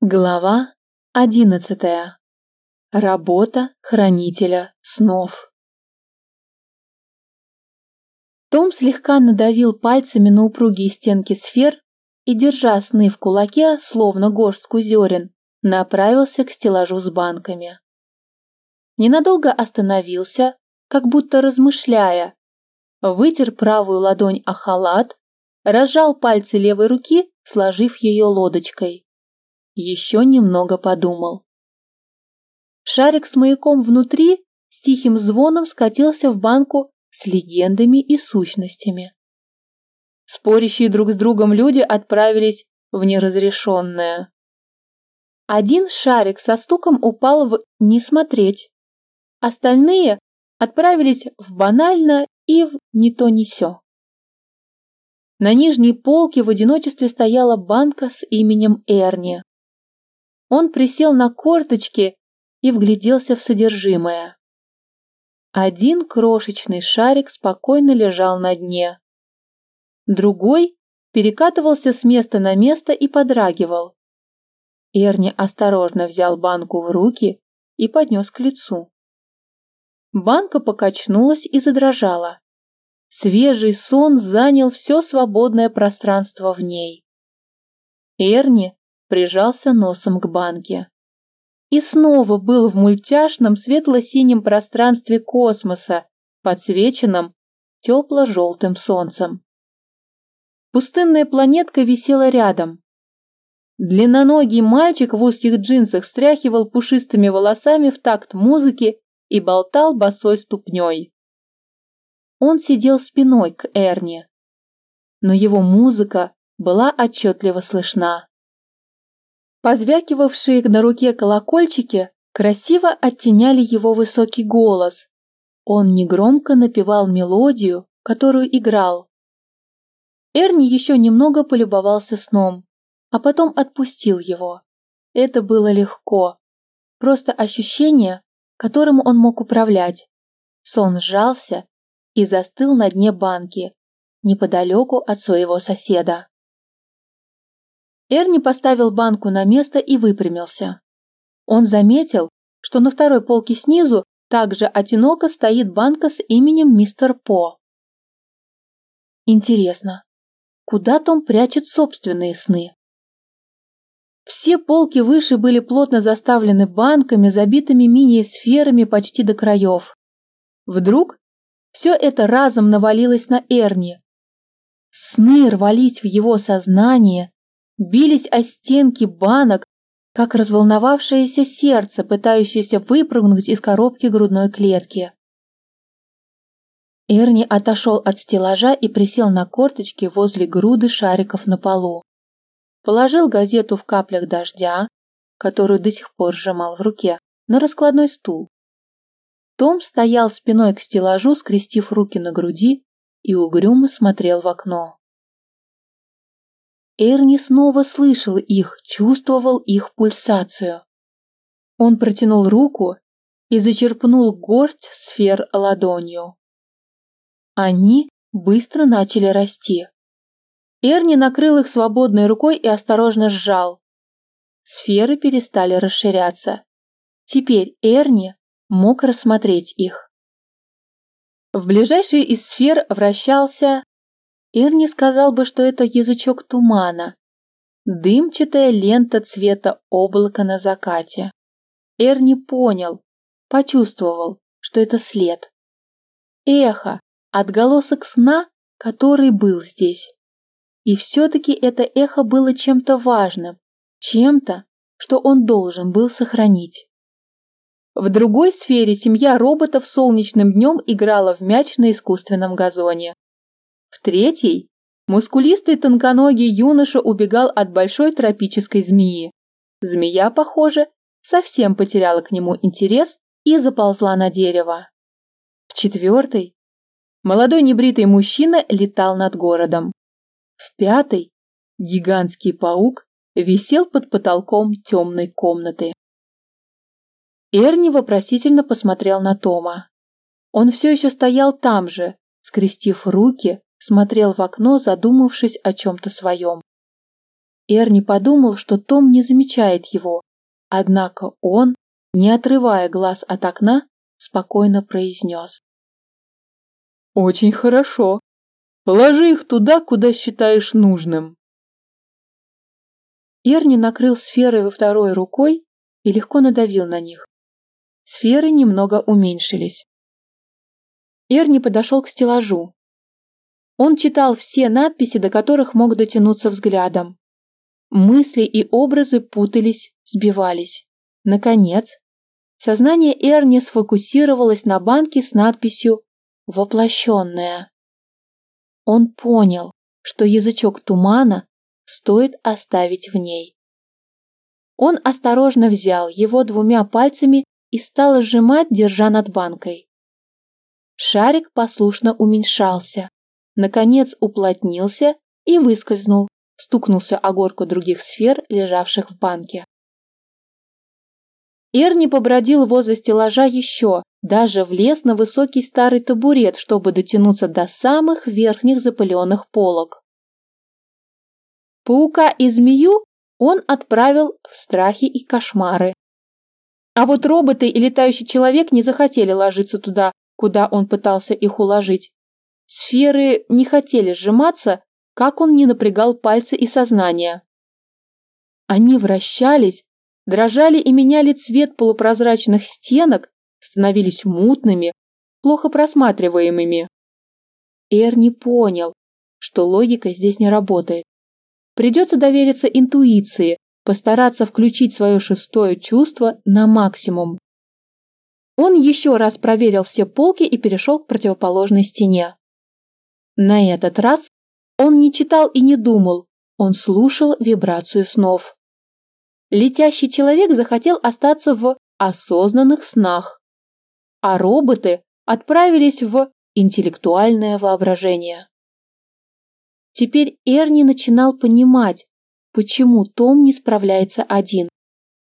Глава одиннадцатая. Работа хранителя снов. Том слегка надавил пальцами на упругие стенки сфер и, держа сны в кулаке, словно горстку зерен, направился к стеллажу с банками. Ненадолго остановился, как будто размышляя, вытер правую ладонь о халат, разжал пальцы левой руки, сложив ее лодочкой еще немного подумал. Шарик с маяком внутри с тихим звоном скатился в банку с легендами и сущностями. Спорящие друг с другом люди отправились в неразрешенное. Один шарик со стуком упал в «не смотреть», остальные отправились в банально и в «не то не сё». На нижней полке в одиночестве стояла банка с именем Эрни. Он присел на корточки и вгляделся в содержимое. Один крошечный шарик спокойно лежал на дне. Другой перекатывался с места на место и подрагивал. Эрни осторожно взял банку в руки и поднес к лицу. Банка покачнулась и задрожала. Свежий сон занял все свободное пространство в ней. Эрни прижался носом к банке. И снова был в мультяшном светло-синем пространстве космоса, подсвеченном тепло-желтым солнцем. Пустынная планетка висела рядом. Длинноногий мальчик в узких джинсах стряхивал пушистыми волосами в такт музыки и болтал босой ступней. Он сидел спиной к Эрни, но его музыка была отчетливо слышна. Позвякивавшие на руке колокольчики красиво оттеняли его высокий голос. Он негромко напевал мелодию, которую играл. Эрни еще немного полюбовался сном, а потом отпустил его. Это было легко. Просто ощущение, которым он мог управлять. Сон сжался и застыл на дне банки, неподалеку от своего соседа. Эрни поставил банку на место и выпрямился. Он заметил, что на второй полке снизу также одиноко стоит банка с именем мистер По. Интересно, куда Том прячет собственные сны? Все полки выше были плотно заставлены банками, забитыми мини-сферами почти до краев. Вдруг все это разом навалилось на Эрни. Сны рвались в его сознание, бились о стенки банок, как разволновавшееся сердце, пытающееся выпрыгнуть из коробки грудной клетки. Эрни отошел от стеллажа и присел на корточки возле груды шариков на полу. Положил газету в каплях дождя, которую до сих пор сжимал в руке, на раскладной стул. Том стоял спиной к стеллажу, скрестив руки на груди и угрюмо смотрел в окно. Эрни снова слышал их, чувствовал их пульсацию. Он протянул руку и зачерпнул горсть сфер ладонью. Они быстро начали расти. Эрни накрыл их свободной рукой и осторожно сжал. Сферы перестали расширяться. Теперь Эрни мог рассмотреть их. В ближайшей из сфер вращался Эрни сказал бы, что это язычок тумана, дымчатая лента цвета облака на закате. Эрни понял, почувствовал, что это след. Эхо, отголосок сна, который был здесь. И все-таки это эхо было чем-то важным, чем-то, что он должен был сохранить. В другой сфере семья роботов солнечным днем играла в мяч на искусственном газоне. В третьей мускулистый тонконогий юноша убегал от большой тропической змеи. Змея, похоже, совсем потеряла к нему интерес и заползла на дерево. В четвертой молодой небритый мужчина летал над городом. В пятой гигантский паук висел под потолком темной комнаты. Эрни вопросительно посмотрел на Тома. Он все еще стоял там же, скрестив руки смотрел в окно, задумавшись о чем-то своем. Эрни подумал, что Том не замечает его, однако он, не отрывая глаз от окна, спокойно произнес. «Очень хорошо. Положи их туда, куда считаешь нужным». Эрни накрыл сферы во второй рукой и легко надавил на них. Сферы немного уменьшились. Эрни подошел к стеллажу. Он читал все надписи, до которых мог дотянуться взглядом. Мысли и образы путались, сбивались. Наконец, сознание Эрни сфокусировалось на банке с надписью «Воплощенная». Он понял, что язычок тумана стоит оставить в ней. Он осторожно взял его двумя пальцами и стал сжимать, держа над банкой. Шарик послушно уменьшался, наконец уплотнился и выскользнул, стукнулся о горку других сфер, лежавших в банке. Эрни побродил возле стеллажа еще, даже влез на высокий старый табурет, чтобы дотянуться до самых верхних запыленных полок. Паука и змею он отправил в страхи и кошмары. А вот роботы и летающий человек не захотели ложиться туда, куда он пытался их уложить. Сферы не хотели сжиматься, как он не напрягал пальцы и сознание. Они вращались, дрожали и меняли цвет полупрозрачных стенок, становились мутными, плохо просматриваемыми. Эрни понял, что логика здесь не работает. Придется довериться интуиции, постараться включить свое шестое чувство на максимум. Он еще раз проверил все полки и перешел к противоположной стене. На этот раз он не читал и не думал, он слушал вибрацию снов. Летящий человек захотел остаться в осознанных снах, а роботы отправились в интеллектуальное воображение. Теперь Эрни начинал понимать, почему Том не справляется один.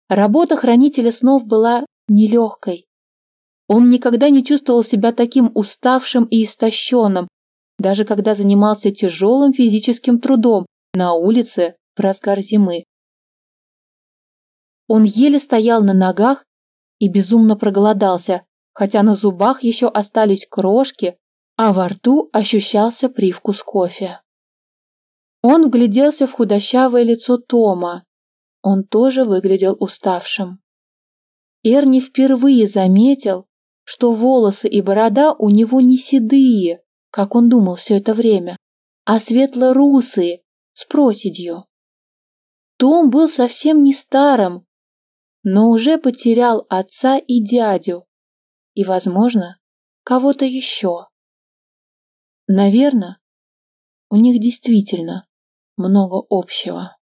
Работа хранителя снов была нелегкой. Он никогда не чувствовал себя таким уставшим и истощенным, даже когда занимался тяжелым физическим трудом на улице в разгар зимы. Он еле стоял на ногах и безумно проголодался, хотя на зубах еще остались крошки, а во рту ощущался привкус кофе. Он вгляделся в худощавое лицо Тома. Он тоже выглядел уставшим. Эрни впервые заметил, что волосы и борода у него не седые, как он думал все это время, а светло-русые, с проседью. Том был совсем не старым, но уже потерял отца и дядю, и, возможно, кого-то еще. Наверное, у них действительно много общего.